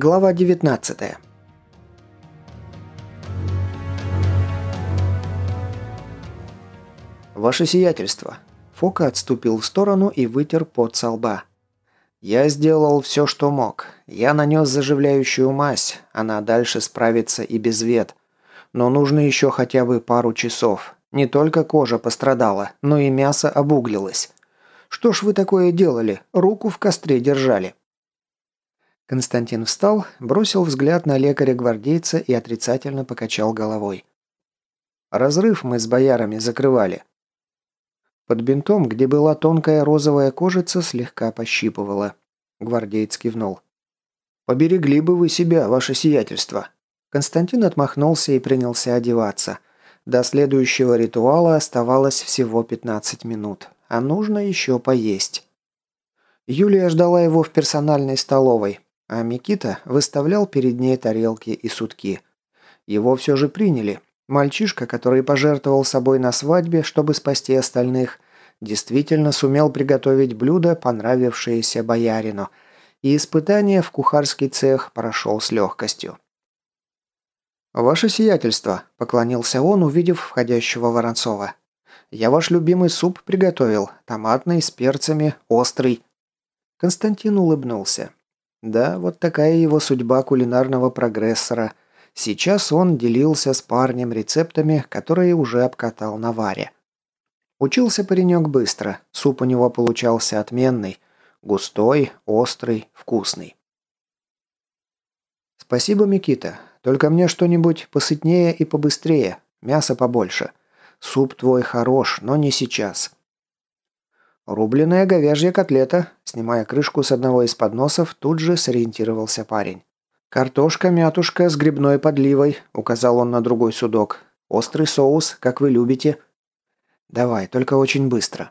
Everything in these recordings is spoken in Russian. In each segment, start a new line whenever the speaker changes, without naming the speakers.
Глава 19 «Ваше сиятельство!» Фока отступил в сторону и вытер пот со лба. «Я сделал все, что мог. Я нанес заживляющую мазь. Она дальше справится и без вет. Но нужно еще хотя бы пару часов. Не только кожа пострадала, но и мясо обуглилось. Что ж вы такое делали? Руку в костре держали». Константин встал, бросил взгляд на лекаря-гвардейца и отрицательно покачал головой. «Разрыв мы с боярами закрывали». Под бинтом, где была тонкая розовая кожица, слегка пощипывала. Гвардеец кивнул. «Поберегли бы вы себя, ваше сиятельство». Константин отмахнулся и принялся одеваться. До следующего ритуала оставалось всего 15 минут, а нужно еще поесть. Юлия ждала его в персональной столовой, а Микита выставлял перед ней тарелки и сутки. Его все же приняли. Мальчишка, который пожертвовал собой на свадьбе, чтобы спасти остальных, действительно сумел приготовить блюдо, понравившееся боярину, и испытание в кухарский цех прошел с легкостью. «Ваше сиятельство», – поклонился он, увидев входящего Воронцова. «Я ваш любимый суп приготовил, томатный, с перцами, острый». Константин улыбнулся. Да, вот такая его судьба кулинарного прогрессора. Сейчас он делился с парнем рецептами, которые уже обкатал на варе. Учился паренек быстро, суп у него получался отменный. Густой, острый, вкусный. «Спасибо, Микита. Только мне что-нибудь посытнее и побыстрее. Мясо побольше. Суп твой хорош, но не сейчас. «Рубленная говяжья котлета», снимая крышку с одного из подносов, тут же сориентировался парень. «Картошка, мятушка с грибной подливой», – указал он на другой судок. «Острый соус, как вы любите». «Давай, только очень быстро».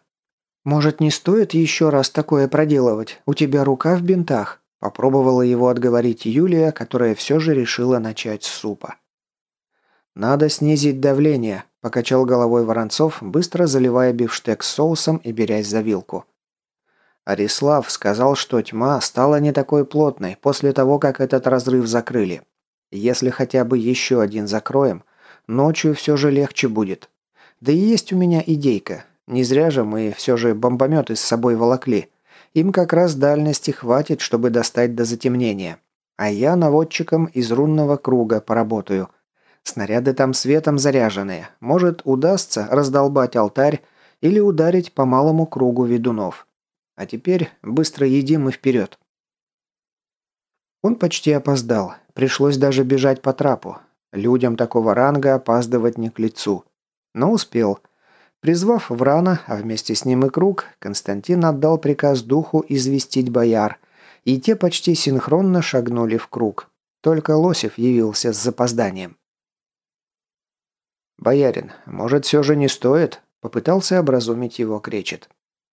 «Может, не стоит еще раз такое проделывать? У тебя рука в бинтах?» Попробовала его отговорить Юлия, которая все же решила начать с супа. «Надо снизить давление», – покачал головой Воронцов, быстро заливая бифштекс соусом и берясь за вилку. Арислав сказал, что тьма стала не такой плотной после того, как этот разрыв закрыли. Если хотя бы еще один закроем, ночью все же легче будет. Да и есть у меня идейка. Не зря же мы все же бомбометы с собой волокли. Им как раз дальности хватит, чтобы достать до затемнения. А я наводчиком из рунного круга поработаю – Снаряды там светом заряженные. Может, удастся раздолбать алтарь или ударить по малому кругу ведунов. А теперь быстро едим и вперед. Он почти опоздал. Пришлось даже бежать по трапу. Людям такого ранга опаздывать не к лицу. Но успел. Призвав Врана, а вместе с ним и круг, Константин отдал приказ духу известить бояр, и те почти синхронно шагнули в круг. Только Лосев явился с запозданием. «Боярин, может, все же не стоит?» – попытался образумить его кречет.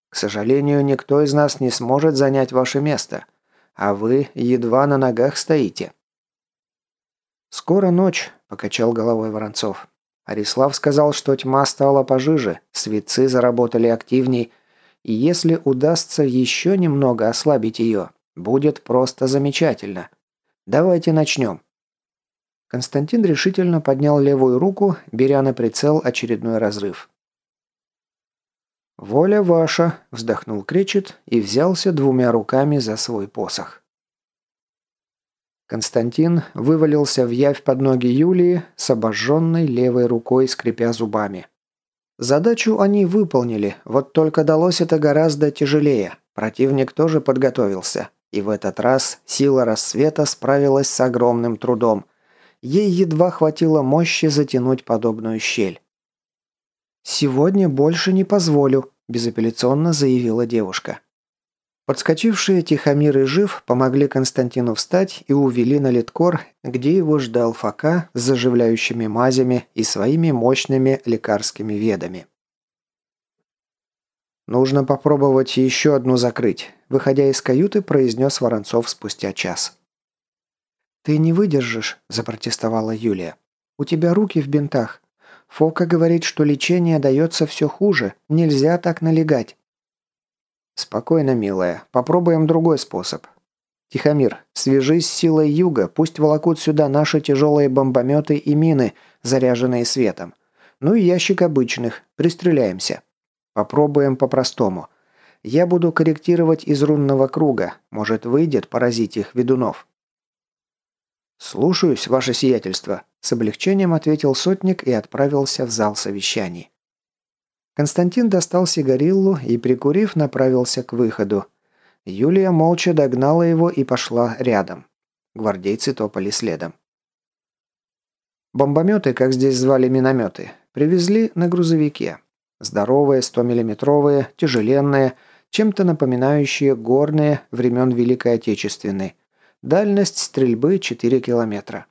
«К сожалению, никто из нас не сможет занять ваше место, а вы едва на ногах стоите». «Скоро ночь», – покачал головой Воронцов. Арислав сказал, что тьма стала пожиже, светцы заработали активней, и если удастся еще немного ослабить ее, будет просто замечательно. Давайте начнем. Константин решительно поднял левую руку, беря на прицел очередной разрыв. «Воля ваша!» – вздохнул Кречет и взялся двумя руками за свой посох. Константин вывалился в явь под ноги Юлии с обожженной левой рукой, скрипя зубами. Задачу они выполнили, вот только далось это гораздо тяжелее. Противник тоже подготовился, и в этот раз сила рассвета справилась с огромным трудом – Ей едва хватило мощи затянуть подобную щель. «Сегодня больше не позволю», – безапелляционно заявила девушка. Подскочившие Тихомир и Жив помогли Константину встать и увели на литкор, где его ждал Фока с заживляющими мазями и своими мощными лекарскими ведами. «Нужно попробовать еще одну закрыть», – выходя из каюты, произнес Воронцов спустя час. «Ты не выдержишь», – запротестовала Юлия. «У тебя руки в бинтах. Фока говорит, что лечение дается все хуже. Нельзя так налегать». «Спокойно, милая. Попробуем другой способ. Тихомир, свяжись с силой юга, пусть волокут сюда наши тяжелые бомбометы и мины, заряженные светом. Ну и ящик обычных, пристреляемся. Попробуем по-простому. Я буду корректировать из рунного круга, может выйдет поразить их ведунов. «Слушаюсь, ваше сиятельство», – с облегчением ответил сотник и отправился в зал совещаний. Константин достал сигариллу и, прикурив, направился к выходу. Юлия молча догнала его и пошла рядом. Гвардейцы топали следом. Бомбометы, как здесь звали минометы, привезли на грузовике. Здоровые, 100-миллиметровые, тяжеленные, чем-то напоминающие горные времен Великой Отечественной – Дальность стрельбы 4 километра.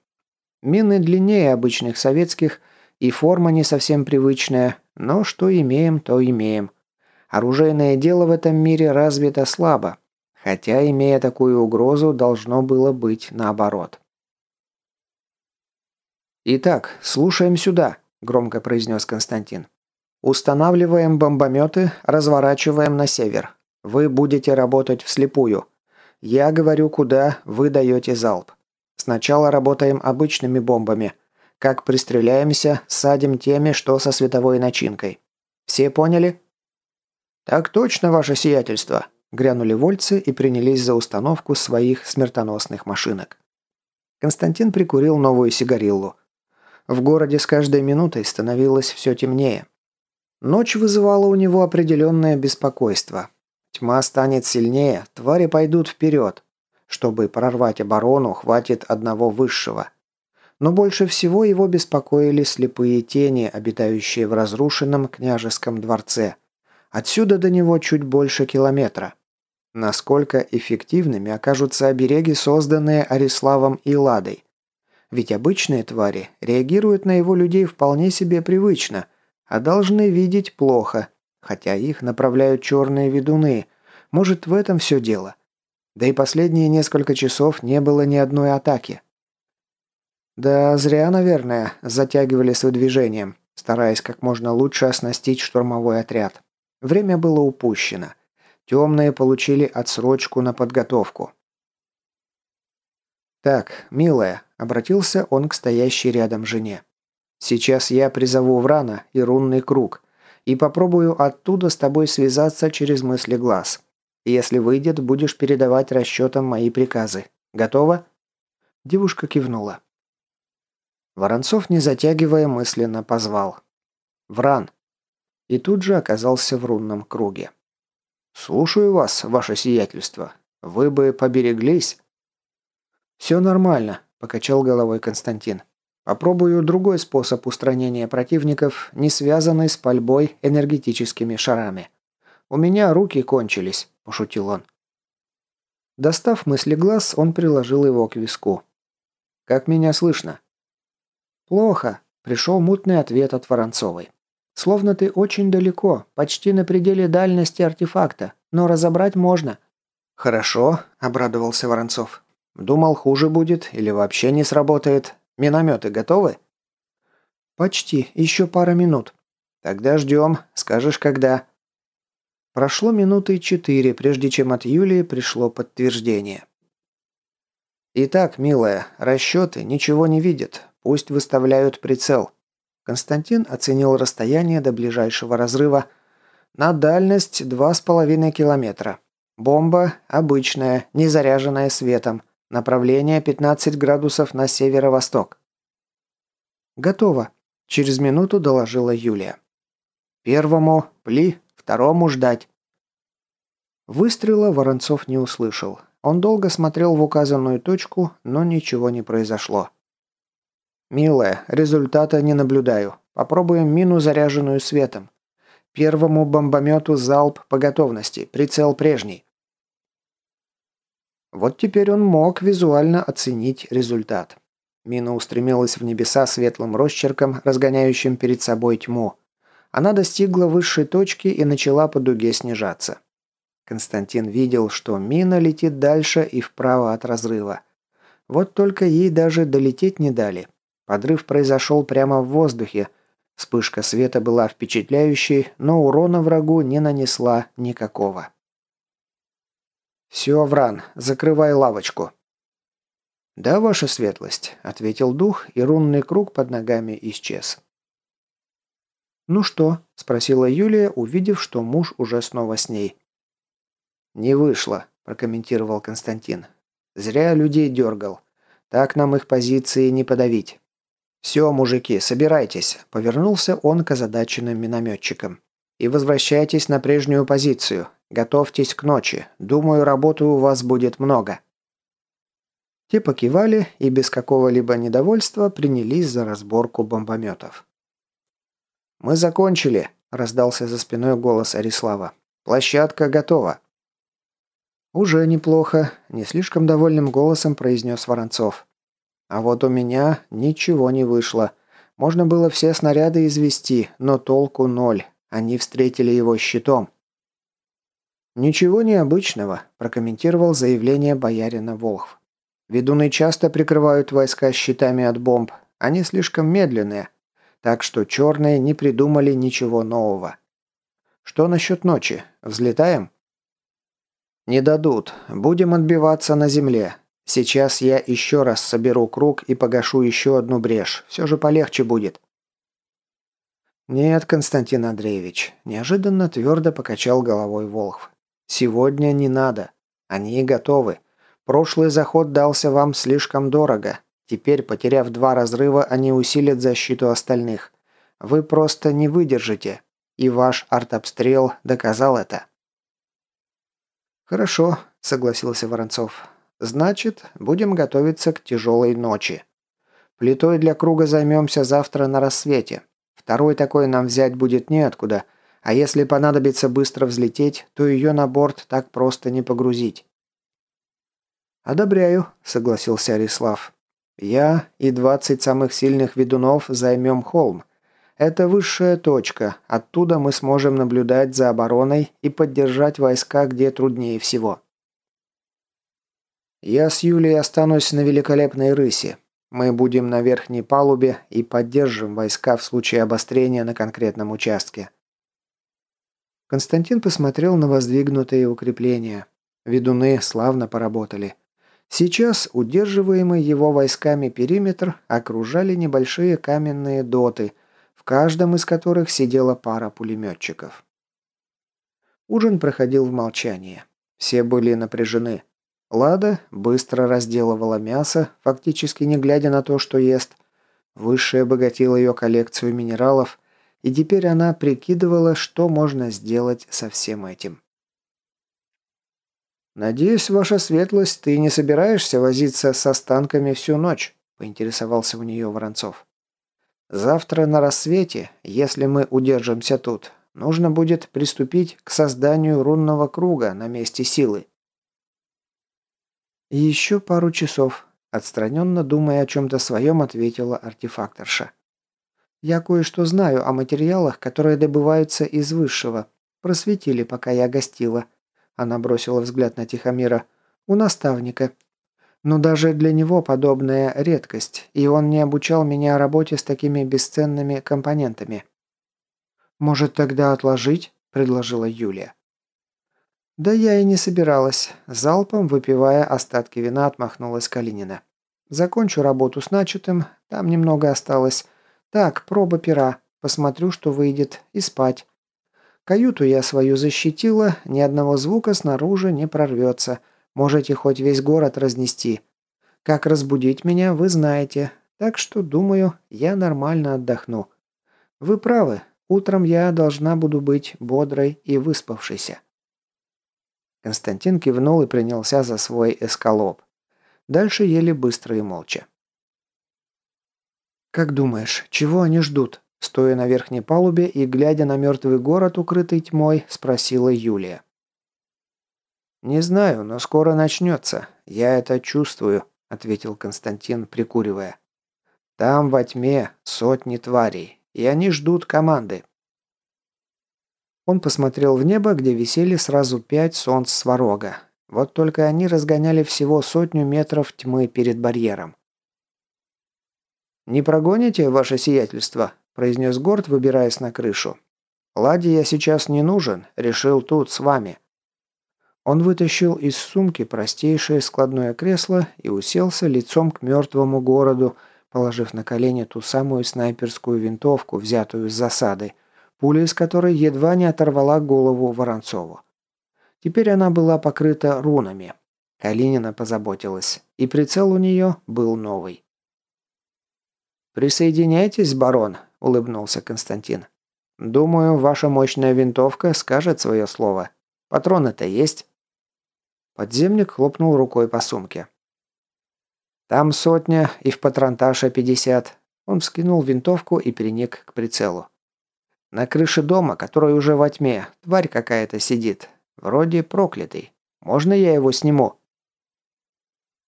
Мины длиннее обычных советских, и форма не совсем привычная, но что имеем, то имеем. Оружейное дело в этом мире развито слабо, хотя, имея такую угрозу, должно было быть наоборот. «Итак, слушаем сюда», – громко произнес Константин. «Устанавливаем бомбометы, разворачиваем на север. Вы будете работать вслепую. Я говорю куда, вы даете залп. Сначала работаем обычными бомбами. Как пристреляемся, садим теми, что со световой начинкой. Все поняли? Так точно, ваше сиятельство. Грянули вольцы и принялись за установку своих смертоносных машинок. Константин прикурил новую сигариллу. В городе с каждой минутой становилось все темнее. Ночь вызывала у него определенное беспокойство. Тьма станет сильнее, твари пойдут вперед. Чтобы прорвать оборону, хватит одного высшего. Но больше всего его беспокоили слепые тени, обитающие в разрушенном княжеском дворце. Отсюда до него чуть больше километра. Насколько эффективными окажутся обереги, созданные Ариславом и Ладой. Ведь обычные твари реагируют на его людей вполне себе привычно, а должны видеть плохо, Хотя их направляют черные ведуны. Может, в этом все дело. Да и последние несколько часов не было ни одной атаки. Да, зря, наверное, затягивали с выдвижением, стараясь как можно лучше оснастить штурмовой отряд. Время было упущено. Темные получили отсрочку на подготовку. «Так, милая», — обратился он к стоящей рядом жене. «Сейчас я призову Врана и рунный круг и попробую оттуда с тобой связаться через мысли глаз. Если выйдет, будешь передавать расчетам мои приказы. Готово?» Девушка кивнула. Воронцов, не затягивая, мысленно позвал. «Вран!» И тут же оказался в рунном круге. «Слушаю вас, ваше сиятельство. Вы бы побереглись?» «Все нормально», – покачал головой Константин. Попробую другой способ устранения противников, не связанный с пальбой энергетическими шарами. У меня руки кончились, пошутил он. Достав мысли глаз, он приложил его к виску. Как меня слышно? Плохо, пришел мутный ответ от Воронцовой. Словно ты очень далеко, почти на пределе дальности артефакта, но разобрать можно. Хорошо, обрадовался Воронцов. Думал, хуже будет или вообще не сработает, Минометы готовы?» «Почти. Еще пара минут». «Тогда ждем. Скажешь, когда?» Прошло минуты четыре, прежде чем от Юлии пришло подтверждение. «Итак, милая, расчеты ничего не видят. Пусть выставляют прицел». Константин оценил расстояние до ближайшего разрыва. На дальность два с половиной километра. Бомба обычная, не заряженная светом. Направление 15 градусов на северо-восток. Готово. Через минуту доложила Юлия. Первому пли, второму ждать. Выстрела Воронцов не услышал. Он долго смотрел в указанную точку, но ничего не произошло. «Милая, результата не наблюдаю. Попробуем мину, заряженную светом. Первому бомбомету залп по готовности, прицел прежний. Вот теперь он мог визуально оценить результат. Мина устремилась в небеса светлым росчерком, разгоняющим перед собой тьму. Она достигла высшей точки и начала по дуге снижаться. Константин видел, что мина летит дальше и вправо от разрыва. Вот только ей даже долететь не дали. Подрыв произошел прямо в воздухе. Вспышка света была впечатляющей, но урона врагу не нанесла никакого. «Все, Вран, закрывай лавочку». «Да, ваша светлость», — ответил дух, и рунный круг под ногами исчез. «Ну что?» – спросила Юлия, увидев, что муж уже снова с ней. «Не вышло», – прокомментировал Константин. «Зря людей дергал. Так нам их позиции не подавить». «Все, мужики, собирайтесь», – повернулся он к озадаченным минометчикам. «И возвращайтесь на прежнюю позицию. Готовьтесь к ночи. Думаю, работы у вас будет много». Те покивали и без какого-либо недовольства принялись за разборку бомбометов. «Мы закончили», – раздался за спиной голос Арислава. «Площадка готова». «Уже неплохо», – не слишком довольным голосом произнес Воронцов. «А вот у меня ничего не вышло. Можно было все снаряды извести, но толку ноль. Они встретили его щитом». «Ничего необычного», – прокомментировал заявление боярина Волхв. «Ведуны часто прикрывают войска щитами от бомб. Они слишком медленные, так что черные не придумали ничего нового. Что насчет ночи? Взлетаем? Не дадут. Будем отбиваться на земле. Сейчас я еще раз соберу круг и погашу еще одну брешь. Все же полегче будет. «Нет, Константин Андреевич», – неожиданно твердо покачал головой Волхв. «Сегодня не надо. Они готовы. Прошлый заход дался вам слишком дорого. Теперь, потеряв два разрыва, они усилят защиту остальных. Вы просто не выдержите. И ваш артобстрел доказал это. «Хорошо», — согласился Воронцов. «Значит, будем готовиться к тяжелой ночи. Плитой для круга займемся завтра на рассвете. Второй такой нам взять будет неоткуда, а если понадобится быстро взлететь, то ее на борт так просто не погрузить». «Одобряю», — согласился Арислав. Я и 20 самых сильных ведунов займем холм. Это высшая точка. Оттуда мы сможем наблюдать за обороной и поддержать войска, где труднее всего. Я с Юлей останусь на великолепной рысе. Мы будем на верхней палубе и поддержим войска в случае обострения на конкретном участке. Константин посмотрел на воздвигнутые укрепления. Ведуны славно поработали. Сейчас удерживаемый его войсками периметр окружали небольшие каменные доты, в каждом из которых сидела пара пулеметчиков. Ужин проходил в молчании. Все были напряжены. Лада быстро разделывала мясо, фактически не глядя на то, что ест. Высшая обогатила ее коллекцию минералов, и теперь она прикидывала, что можно сделать со всем этим. «Надеюсь, ваша светлость, ты не собираешься возиться с останками всю ночь?» – поинтересовался у нее Воронцов. «Завтра на рассвете, если мы удержимся тут, нужно будет приступить к созданию рунного круга на месте силы». «Еще пару часов», – отстраненно думая о чем-то своем, ответила артефакторша. «Я кое-что знаю о материалах, которые добываются из высшего. Просветили, пока я гостила. Она бросила взгляд на Тихомира. «У наставника. Но даже для него подобная редкость, и он не обучал меня работе с такими бесценными компонентами». «Может, тогда отложить?» – предложила Юлия. «Да я и не собиралась», – залпом, выпивая остатки вина, отмахнулась Калинина. «Закончу работу с начатым, там немного осталось. Так, проба пера, посмотрю, что выйдет, и спать. Каюту я свою защитила, ни одного звука снаружи не прорвется. Можете хоть весь город разнести. Как разбудить меня, вы знаете. Так что, думаю, я нормально отдохну. Вы правы, утром я должна буду быть бодрой и выспавшейся. Константин кивнул и принялся за свой эскалоп. Дальше ели быстро и молча. «Как думаешь, чего они ждут?» Стоя на верхней палубе и глядя на мертвый город, укрытый тьмой, спросила Юлия. «Не знаю, но скоро начнется. Я это чувствую», — ответил Константин, прикуривая. «Там во тьме сотни тварей, и они ждут команды». Он посмотрел в небо, где висели сразу пять солнц сварога. Вот только они разгоняли всего сотню метров тьмы перед барьером. «Не прогоните, ваше сиятельство?» – произнес Горд, выбираясь на крышу. «Ладе я сейчас не нужен, решил тут с вами». Он вытащил из сумки простейшее складное кресло и уселся лицом к мертвому городу, положив на колени ту самую снайперскую винтовку, взятую с засады, пуля из которой едва не оторвала голову Воронцову. Теперь она была покрыта рунами. Калинина позаботилась, и прицел у нее был новый. «Присоединяйтесь, барон», – улыбнулся Константин. «Думаю, ваша мощная винтовка скажет свое слово. Патроны-то есть?» Подземник хлопнул рукой по сумке. «Там сотня и в патронташе пятьдесят». Он вскинул винтовку и приник к прицелу. «На крыше дома, который уже во тьме, тварь какая-то сидит. Вроде проклятый. Можно я его сниму?»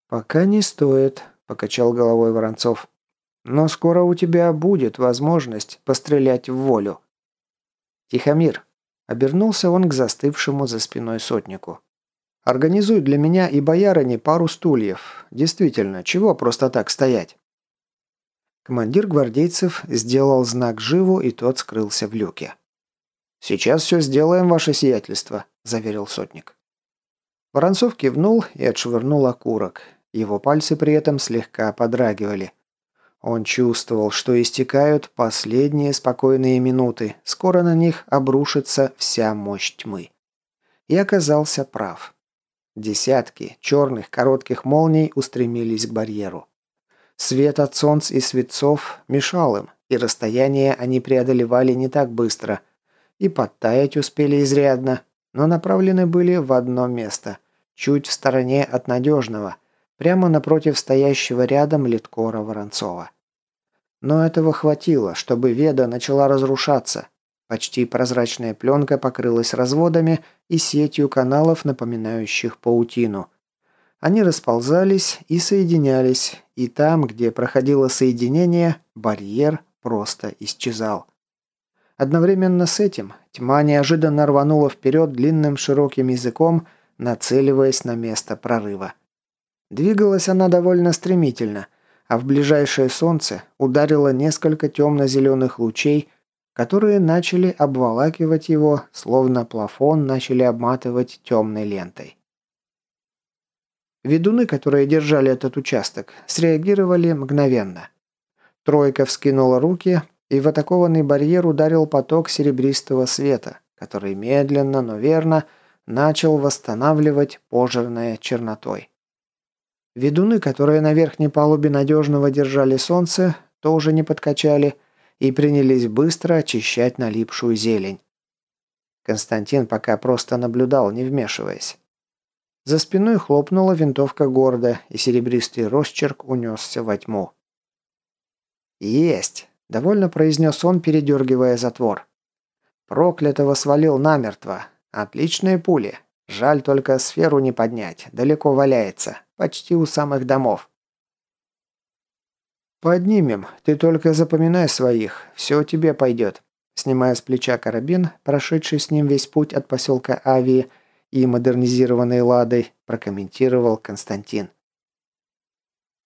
«Пока не стоит», – покачал головой Воронцов. «Но скоро у тебя будет возможность пострелять в волю». «Тихомир», – обернулся он к застывшему за спиной сотнику. Организуй для меня и боярыне пару стульев. Действительно, чего просто так стоять?» Командир гвардейцев сделал знак живу, и тот скрылся в люке. «Сейчас все сделаем, ваше сиятельство», – заверил сотник. Воронцов кивнул и отшвырнул окурок. Его пальцы при этом слегка подрагивали. Он чувствовал, что истекают последние спокойные минуты, скоро на них обрушится вся мощь тьмы. И оказался прав. Десятки черных коротких молний устремились к барьеру. Свет от солнц и светцов мешал им, и расстояние они преодолевали не так быстро. И подтаять успели изрядно, но направлены были в одно место, чуть в стороне от надежного, прямо напротив стоящего рядом литкора Воронцова. Но этого хватило, чтобы Веда начала разрушаться – Почти прозрачная пленка покрылась разводами и сетью каналов, напоминающих паутину. Они расползались и соединялись, и там, где проходило соединение, барьер просто исчезал. Одновременно с этим тьма неожиданно рванула вперед длинным широким языком, нацеливаясь на место прорыва. Двигалась она довольно стремительно, а в ближайшее солнце ударило несколько темно-зеленых лучей, которые начали обволакивать его, словно плафон начали обматывать темной лентой. Ведуны, которые держали этот участок, среагировали мгновенно. Тройка вскинула руки, и в атакованный барьер ударил поток серебристого света, который медленно, но верно начал восстанавливать пожирное чернотой. Ведуны, которые на верхней палубе надежного держали солнце, тоже не подкачали – и принялись быстро очищать налипшую зелень. Константин пока просто наблюдал, не вмешиваясь. За спиной хлопнула винтовка гордо, и серебристый росчерк унесся во тьму. «Есть!» – довольно произнес он, передергивая затвор. «Проклятого свалил намертво. Отличные пули. Жаль только сферу не поднять. Далеко валяется. Почти у самых домов». «Поднимем. Ты только запоминай своих. Все тебе пойдет». Снимая с плеча карабин, прошедший с ним весь путь от поселка Авии и модернизированной Ладой, прокомментировал Константин.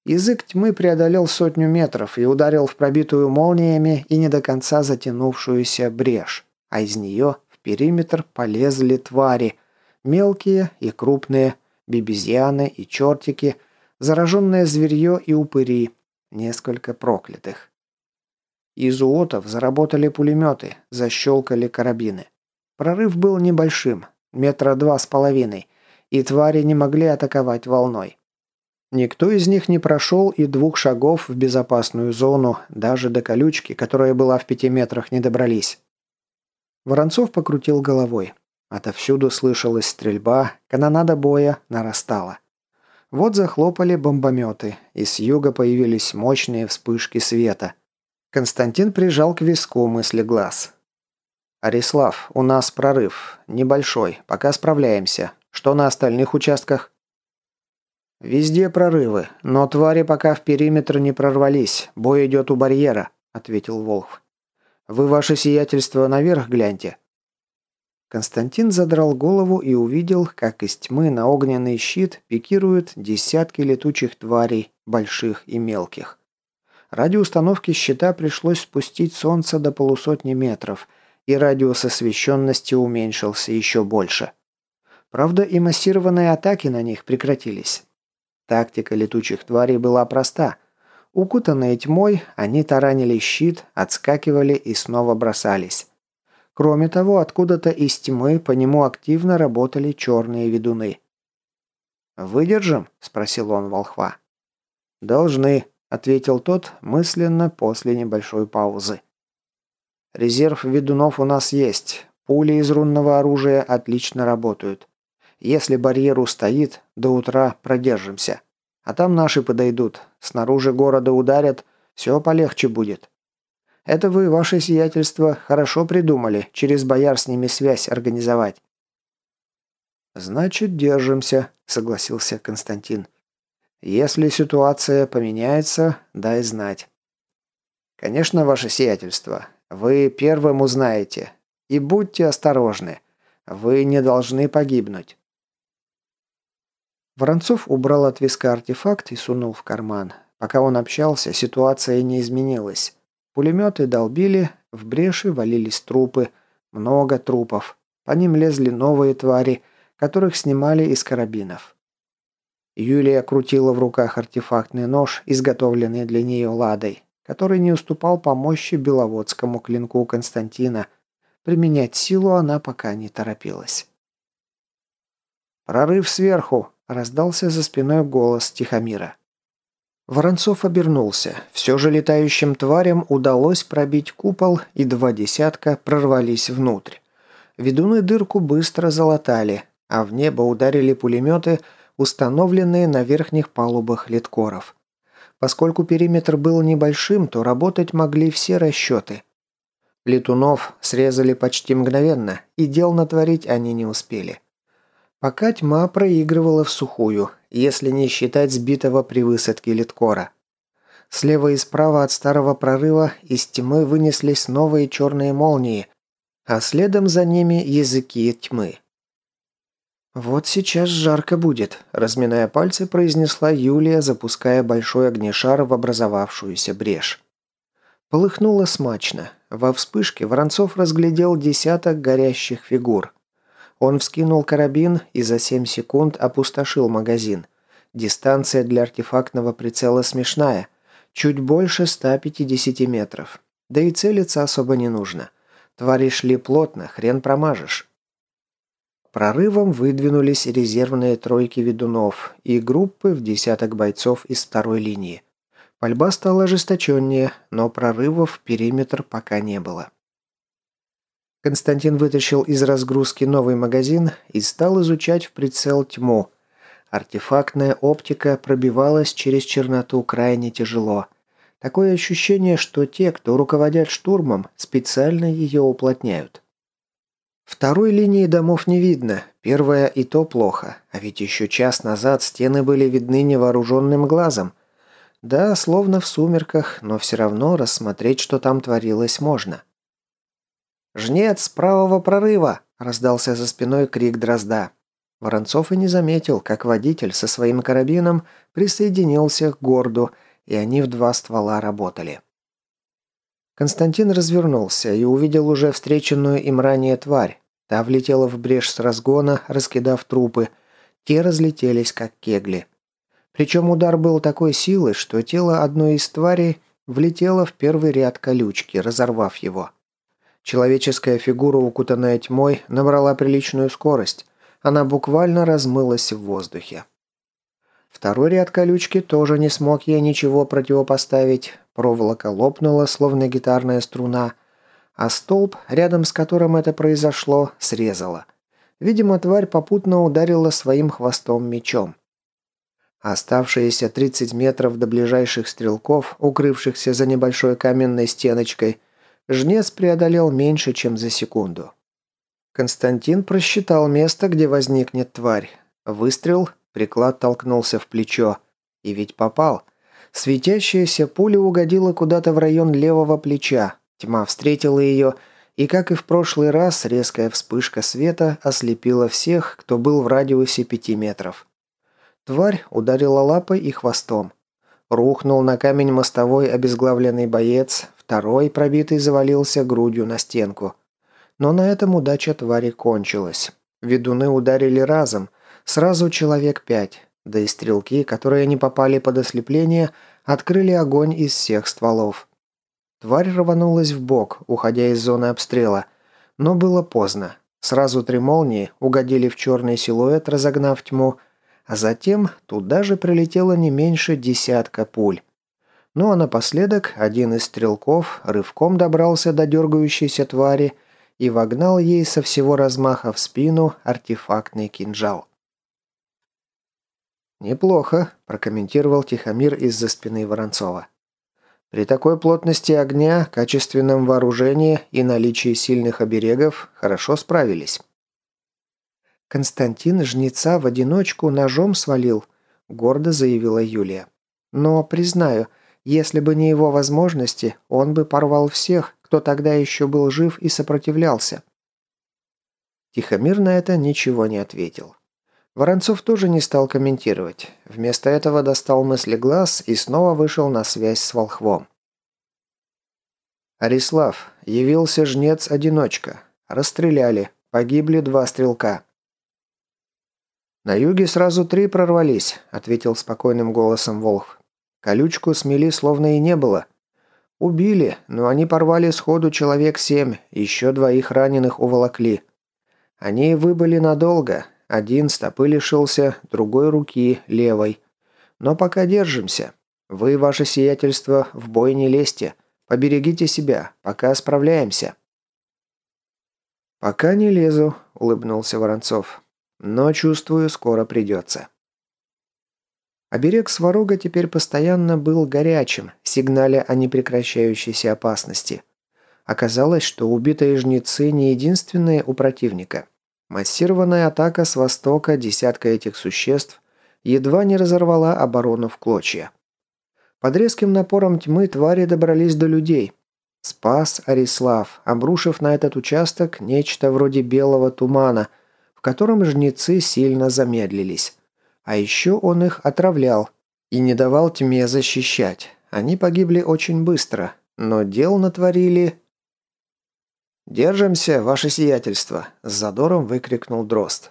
Язык тьмы преодолел сотню метров и ударил в пробитую молниями и не до конца затянувшуюся брешь, а из нее в периметр полезли твари, мелкие и крупные, бибизьяны и чертики, зараженное зверье и упыри, Несколько проклятых. Из уотов заработали пулеметы, защелкали карабины. Прорыв был небольшим, метра два с половиной, и твари не могли атаковать волной. Никто из них не прошел и двух шагов в безопасную зону, даже до колючки, которая была в пяти метрах, не добрались. Воронцов покрутил головой. Отовсюду слышалась стрельба, канонада боя нарастала. Вот захлопали бомбометы, и с юга появились мощные вспышки света. Константин прижал к виску мысли глаз. «Арислав, у нас прорыв. Небольшой. Пока справляемся. Что на остальных участках?» «Везде прорывы, но твари пока в периметр не прорвались. Бой идет у барьера», — ответил Волхв. «Вы, ваше сиятельство, наверх гляньте». Константин задрал голову и увидел, как из тьмы на огненный щит пикируют десятки летучих тварей, больших и мелких. Ради установки щита пришлось спустить солнце до полусотни метров, и радиус освещенности уменьшился еще больше. Правда, и массированные атаки на них прекратились. Тактика летучих тварей была проста. Укутанные тьмой, они таранили щит, отскакивали и снова бросались. Кроме того, откуда-то из тьмы по нему активно работали черные ведуны. «Выдержим?» – спросил он волхва. «Должны», – ответил тот мысленно после небольшой паузы. «Резерв ведунов у нас есть. Пули из рунного оружия отлично работают. Если барьер устоит, до утра продержимся. А там наши подойдут. Снаружи города ударят, все полегче будет. Это вы, ваше сиятельство, хорошо придумали, через бояр с ними связь организовать. «Значит, держимся», — согласился Константин. «Если ситуация поменяется, дай знать». «Конечно, ваше сиятельство. Вы первым узнаете. И будьте осторожны. Вы не должны погибнуть». Воронцов убрал от виска артефакт и сунул в карман. Пока он общался, ситуация не изменилась. Пулеметы долбили, в бреши валились трупы. Много трупов. По ним лезли новые твари, которых снимали из карабинов. Юлия крутила в руках артефактный нож, изготовленный для нее ладой, который не уступал по мощи беловодскому клинку Константина. Применять силу она пока не торопилась. «Прорыв сверху!» – раздался за спиной голос Тихомира. Воронцов обернулся. Все же летающим тварям удалось пробить купол, и два десятка прорвались внутрь. Ведуны дырку быстро залатали, а в небо ударили пулеметы, установленные на верхних палубах литкоров. Поскольку периметр был небольшим, то работать могли все расчеты. Летунов срезали почти мгновенно, и дел натворить они не успели. Пока тьма проигрывала в сухую, если не считать сбитого при высадке литкора. Слева и справа от старого прорыва из тьмы вынеслись новые черные молнии, а следом за ними языки тьмы. «Вот сейчас жарко будет», – разминая пальцы, произнесла Юлия, запуская большой огнешар в образовавшуюся брешь. Полыхнуло смачно. Во вспышке Воронцов разглядел десяток горящих фигур. Он вскинул карабин и за 7 секунд опустошил магазин. Дистанция для артефактного прицела смешная. Чуть больше 150 метров. Да и целиться особо не нужно. Твари шли плотно, хрен промажешь. Прорывом выдвинулись резервные тройки ведунов и группы в десяток бойцов из второй линии. Пальба стала ожесточеннее, но прорывов в периметр пока не было. Константин вытащил из разгрузки новый магазин и стал изучать в прицел тьму. Артефактная оптика пробивалась через черноту крайне тяжело. Такое ощущение, что те, кто руководят штурмом, специально ее уплотняют. Второй линии домов не видно, первая и то плохо, а ведь еще час назад стены были видны невооруженным глазом. Да, словно в сумерках, но все равно рассмотреть, что там творилось, можно. «Жнец правого прорыва!» – раздался за спиной крик дрозда. Воронцов и не заметил, как водитель со своим карабином присоединился к горду, и они в два ствола работали. Константин развернулся и увидел уже встреченную им ранее тварь. Та влетела в брешь с разгона, раскидав трупы. Те разлетелись, как кегли. Причем удар был такой силы, что тело одной из тварей влетело в первый ряд колючки, разорвав его. Человеческая фигура, укутанная тьмой, набрала приличную скорость. Она буквально размылась в воздухе. Второй ряд колючки тоже не смог ей ничего противопоставить. Проволока лопнула, словно гитарная струна, а столб, рядом с которым это произошло, срезала. Видимо, тварь попутно ударила своим хвостом мечом. Оставшиеся 30 метров до ближайших стрелков, укрывшихся за небольшой каменной стеночкой, жнец преодолел меньше, чем за секунду. Константин просчитал место, где возникнет тварь. Выстрел, приклад толкнулся в плечо. И ведь попал. Светящаяся пуля угодила куда-то в район левого плеча. Тьма встретила ее, и, как и в прошлый раз, резкая вспышка света ослепила всех, кто был в радиусе пяти метров. Тварь ударила лапой и хвостом. Рухнул на камень мостовой обезглавленный боец, второй, пробитый, завалился грудью на стенку. Но на этом удача твари кончилась. Ведуны ударили разом, сразу человек пять, да и стрелки, которые не попали под ослепление, открыли огонь из всех стволов. Тварь рванулась в бок, уходя из зоны обстрела, но было поздно. Сразу три молнии угодили в черный силуэт, разогнав тьму, а затем туда же прилетело не меньше десятка пуль. Ну а напоследок один из стрелков рывком добрался до дергающейся твари и вогнал ей со всего размаха в спину артефактный кинжал. «Неплохо», – прокомментировал Тихомир из-за спины Воронцова. «При такой плотности огня, качественном вооружении и наличии сильных оберегов хорошо справились». «Константин жнеца в одиночку ножом свалил», – гордо заявила Юлия. «Но, признаю, если бы не его возможности, он бы порвал всех, кто тогда еще был жив и сопротивлялся». Тихомир на это ничего не ответил. Воронцов тоже не стал комментировать. Вместо этого достал мыслеглаз и снова вышел на связь с Волхвом. «Арислав, явился жнец-одиночка. Расстреляли. Погибли два стрелка». «На юге сразу три прорвались», — ответил спокойным голосом Волх. «Колючку смели словно и не было. Убили, но они порвали сходу человек семь, еще двоих раненых уволокли. Они выбыли надолго, один стопы лишился, другой руки, левой. Но пока держимся. Вы, ваше сиятельство, в бой не лезьте. Поберегите себя, пока справляемся». «Пока не лезу», — улыбнулся Воронцов. «Но чувствую, скоро придется». Оберег Сварога теперь постоянно был горячим, сигналя о непрекращающейся опасности. Оказалось, что убитые жнецы не единственные у противника. Массированная атака с востока десятка этих существ едва не разорвала оборону в клочья. Под резким напором тьмы твари добрались до людей. Спас Арислав, обрушив на этот участок нечто вроде белого тумана, в котором жнецы сильно замедлились. А еще он их отравлял и не давал тьме защищать. Они погибли очень быстро, но дел натворили «Держимся, ваше сиятельство!» – с задором выкрикнул Дрозд.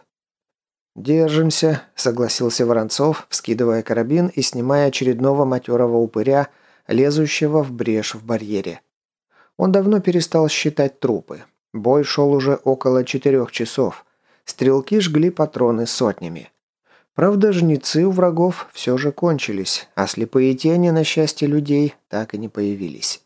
«Держимся», – согласился Воронцов, вскидывая карабин и снимая очередного матерого упыря, лезущего в брешь в барьере. Он давно перестал считать трупы. Бой шел уже около четырех часов. Стрелки жгли патроны сотнями. Правда, жнецы у врагов все же кончились, а слепые тени, на счастье людей, так и не появились.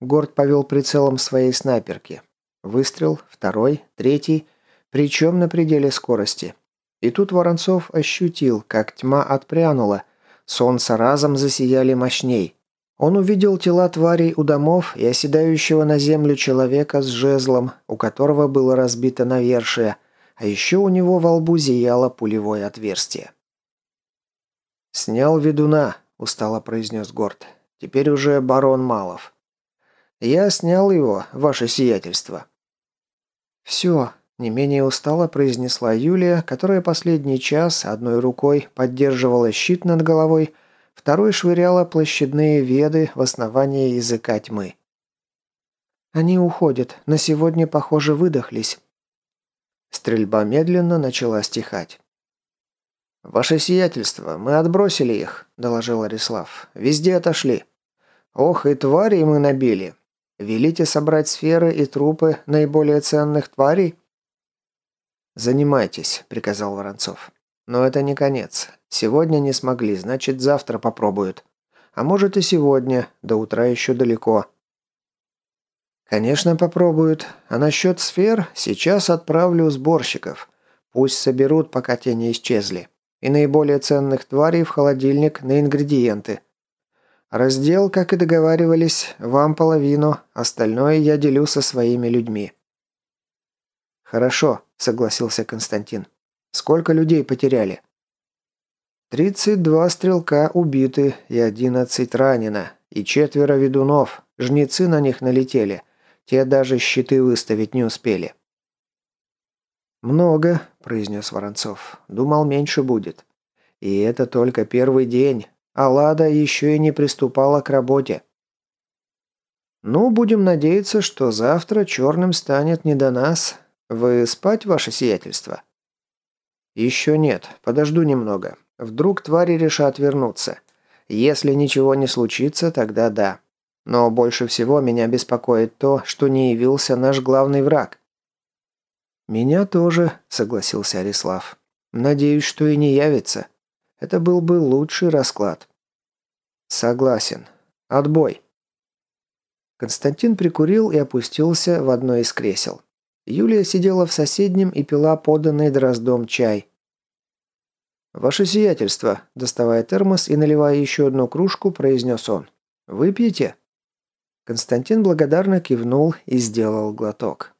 Горд повел прицелом своей снайперки. Выстрел, второй, третий, причем на пределе скорости. И тут Воронцов ощутил, как тьма отпрянула. Солнце разом засияли мощней. Он увидел тела тварей у домов и оседающего на землю человека с жезлом, у которого было разбито навершие, а еще у него во лбу зияло пулевое отверстие. «Снял ведуна», – устало произнес Горд. «Теперь уже барон Малов». «Я снял его, ваше сиятельство». «Все», – не менее устало произнесла Юлия, которая последний час одной рукой поддерживала щит над головой, второй швыряла площадные веды в основание языка тьмы. «Они уходят. На сегодня, похоже, выдохлись». Стрельба медленно начала стихать. «Ваше сиятельство, мы отбросили их», – доложил Арислав. «Везде отошли. Ох, и твари мы набили. Велите собрать сферы и трупы наиболее ценных тварей?» «Занимайтесь», — приказал Воронцов. «Но это не конец. Сегодня не смогли, значит, завтра попробуют. А может и сегодня, до утра еще далеко». «Конечно, попробуют. А насчет сфер сейчас отправлю сборщиков. Пусть соберут, пока те не исчезли. И наиболее ценных тварей в холодильник на ингредиенты. Раздел, как и договаривались, вам половину, остальное я делю со своими людьми». «Хорошо», — согласился Константин. «Сколько людей потеряли?» «Тридцать два стрелка убиты и одиннадцать ранено, и четверо ведунов. Жнецы на них налетели. Те даже щиты выставить не успели». «Много», — произнес Воронцов. «Думал, меньше будет. И это только первый день, а Лада еще и не приступала к работе. Ну, будем надеяться, что завтра черным станет не до нас. «Вы спать, ваше сиятельство?» «Еще нет. Подожду немного. Вдруг твари решат вернуться. Если ничего не случится, тогда да. Но больше всего меня беспокоит то, что не явился наш главный враг». «Меня тоже», — согласился Арислав. «Надеюсь, что и не явится. Это был бы лучший расклад». «Согласен. Отбой». Константин прикурил и опустился в одно из кресел. Юлия сидела в соседнем и пила поданный дроздом чай. «Ваше сиятельство», – доставая термос и наливая еще одну кружку, произнес он. «Выпьете?» Константин благодарно кивнул и сделал глоток.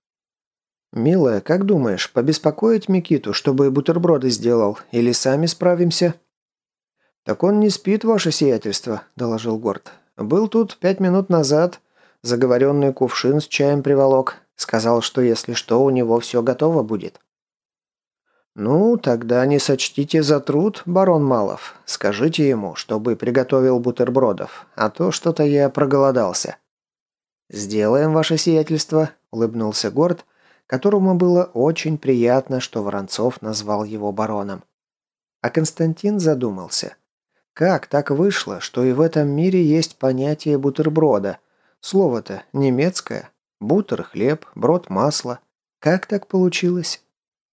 «Милая, как думаешь, побеспокоить Микиту, чтобы бутерброды сделал, или сами справимся?» «Так он не спит, ваше сиятельство», – доложил Горд. «Был тут пять минут назад, заговоренный кувшин с чаем приволок. Сказал, что если что, у него все готово будет. «Ну, тогда не сочтите за труд, барон Малов. Скажите ему, чтобы приготовил бутербродов, а то что-то я проголодался». «Сделаем ваше сиятельство», — улыбнулся Горд, которому было очень приятно, что Воронцов назвал его бароном. А Константин задумался. Как так вышло, что и в этом мире есть понятие бутерброда? Слово-то немецкое. Бутер, хлеб, брод, масло. Как так получилось?